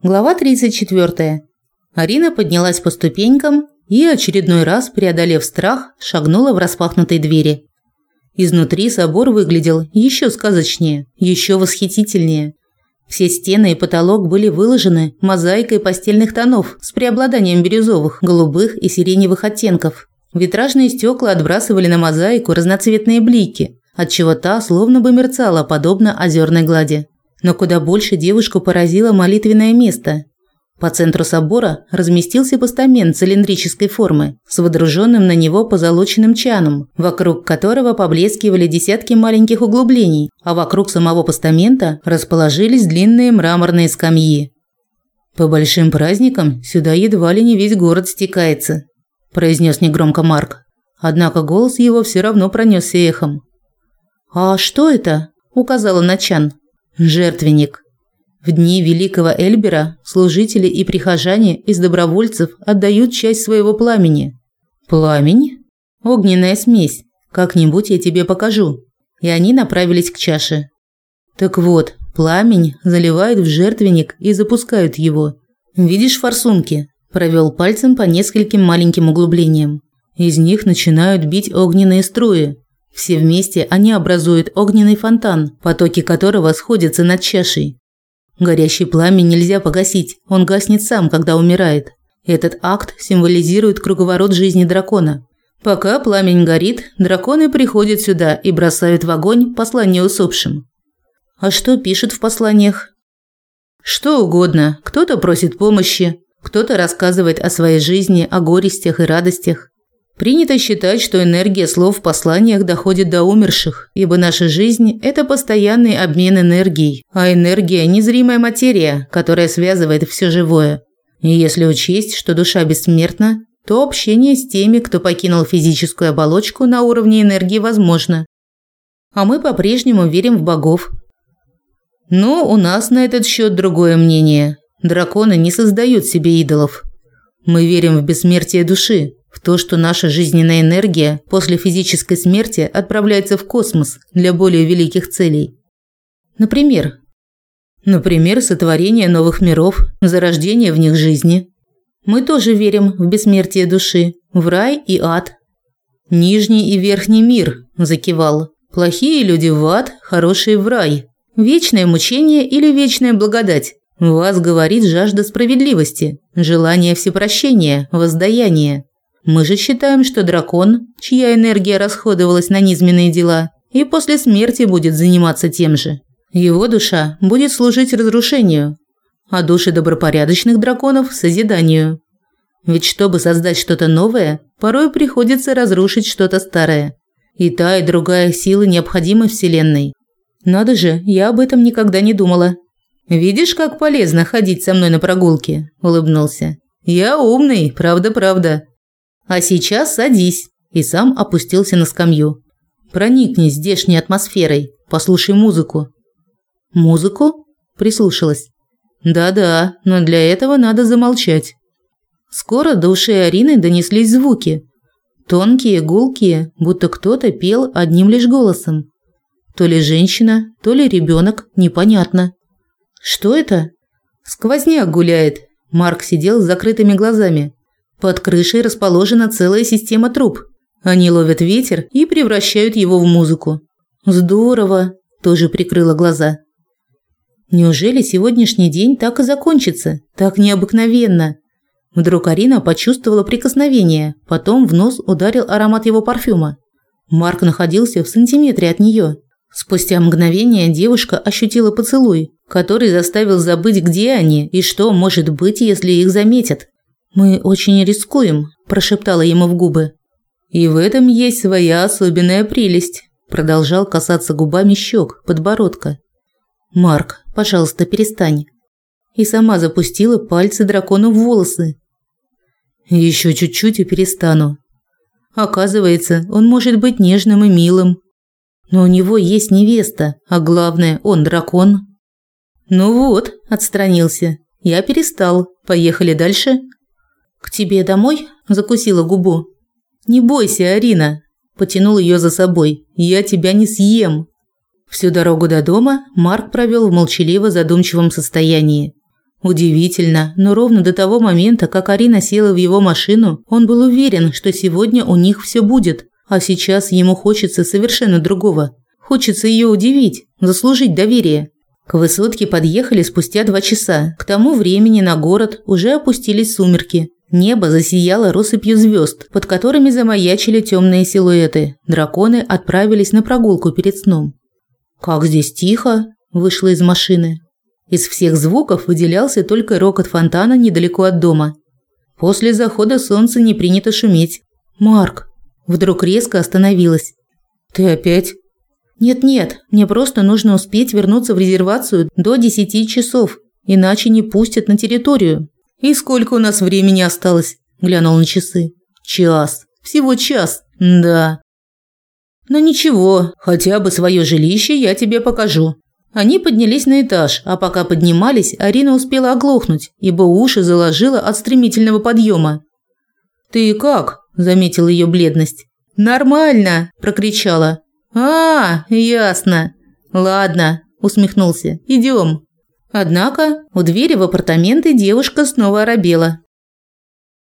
Глава 34. Арина поднялась по ступенькам и, очередной раз преодолев страх, шагнула в распахнутые двери. Изнутри собор выглядел еще сказочнее, еще восхитительнее. Все стены и потолок были выложены мозаикой постельных тонов с преобладанием бирюзовых, голубых и сиреневых оттенков. Витражные стекла отбрасывали на мозаику разноцветные блики, отчего та словно бы мерцала, подобно озерной глади. Но куда больше девушку поразило молитвенное место. По центру собора разместился постамент цилиндрической формы с водруженным на него позолоченным чаном, вокруг которого поблескивали десятки маленьких углублений, а вокруг самого постамента расположились длинные мраморные скамьи. По большим праздникам сюда едва ли не весь город стекается, произнес негромко Марк. Однако голос его все равно пронесся эхом. А что это? указала на чан. Жертвенник. В дни великого Эльбера служители и прихожане из добровольцев отдают часть своего пламени. Пламень? Огненная смесь. Как-нибудь я тебе покажу. И они направились к чаше. Так вот, пламень заливают в жертвенник и запускают его. Видишь форсунки? Провел пальцем по нескольким маленьким углублениям. Из них начинают бить огненные струи. Все вместе они образуют огненный фонтан, потоки которого сходятся над чашей. Горящий пламень нельзя погасить, он гаснет сам, когда умирает. Этот акт символизирует круговорот жизни дракона. Пока пламень горит, драконы приходят сюда и бросают в огонь послание усопшим. А что пишут в посланиях? Что угодно. Кто-то просит помощи, кто-то рассказывает о своей жизни, о горестях и радостях. Принято считать, что энергия слов в посланиях доходит до умерших, ибо наша жизнь – это постоянный обмен энергией, а энергия – незримая материя, которая связывает все живое. И если учесть, что душа бессмертна, то общение с теми, кто покинул физическую оболочку на уровне энергии возможно. А мы по-прежнему верим в богов. Но у нас на этот счет другое мнение. Драконы не создают себе идолов. Мы верим в бессмертие души, в то, что наша жизненная энергия после физической смерти отправляется в космос для более великих целей. Например, например, сотворение новых миров, зарождение в них жизни. Мы тоже верим в бессмертие души, в рай и ад. Нижний и верхний мир, закивал. Плохие люди в ад, хорошие в рай. Вечное мучение или вечная благодать. вас говорит жажда справедливости, желание всепрощения, воздаяния. Мы же считаем, что дракон, чья энергия расходовалась на низменные дела, и после смерти будет заниматься тем же. Его душа будет служить разрушению, а души добропорядочных драконов – созиданию. Ведь чтобы создать что-то новое, порой приходится разрушить что-то старое. И та, и другая силы необходимы Вселенной. Надо же, я об этом никогда не думала. «Видишь, как полезно ходить со мной на прогулки?» – улыбнулся. «Я умный, правда-правда. А сейчас садись. И сам опустился на скамью. Проникни здешней атмосферой, послушай музыку. Музыку? Прислушалась. Да-да, но для этого надо замолчать. Скоро до ушей Арины донеслись звуки. Тонкие, гулкие, будто кто-то пел одним лишь голосом. То ли женщина, то ли ребенок, непонятно. Что это? Сквозняк гуляет. Марк сидел с закрытыми глазами. Под крышей расположена целая система труб. Они ловят ветер и превращают его в музыку. Здорово, тоже прикрыла глаза. Неужели сегодняшний день так и закончится? Так необыкновенно. Вдруг Арина почувствовала прикосновение, потом в нос ударил аромат его парфюма. Марк находился в сантиметре от нее. Спустя мгновение девушка ощутила поцелуй, который заставил забыть, где они и что может быть, если их заметят. Мы очень рискуем, прошептала ему в губы. И в этом есть своя особенная прелесть, продолжал касаться губами щек, подбородка. Марк, пожалуйста, перестань. И сама запустила пальцы дракону в волосы. Еще чуть-чуть и перестану. Оказывается, он может быть нежным и милым. Но у него есть невеста, а главное, он дракон. Ну вот, отстранился. Я перестал. Поехали дальше. «К тебе домой?» – закусила губу. «Не бойся, Арина!» – потянул ее за собой. «Я тебя не съем!» Всю дорогу до дома Марк провел в молчаливо задумчивом состоянии. Удивительно, но ровно до того момента, как Арина села в его машину, он был уверен, что сегодня у них все будет, а сейчас ему хочется совершенно другого. Хочется ее удивить, заслужить доверие. К высотке подъехали спустя два часа. К тому времени на город уже опустились сумерки. Небо засияло россыпью звезд, под которыми замаячили темные силуэты. Драконы отправились на прогулку перед сном. «Как здесь тихо!» – вышла из машины. Из всех звуков выделялся только рокот фонтана недалеко от дома. После захода солнца не принято шуметь. «Марк!» Вдруг резко остановилась. «Ты опять?» «Нет-нет, мне просто нужно успеть вернуться в резервацию до 10 часов, иначе не пустят на территорию». «И сколько у нас времени осталось?» – глянул на часы. «Час. Всего час. Да». «Но ничего, хотя бы свое жилище я тебе покажу. Они поднялись на этаж, а пока поднимались, Арина успела оглохнуть, ибо уши заложила от стремительного подъема. «Ты как?» – заметил ее бледность. «Нормально!» – прокричала. «А, ясно. Ладно», – усмехнулся. «Идем». Однако у двери в апартаменты девушка снова оробела.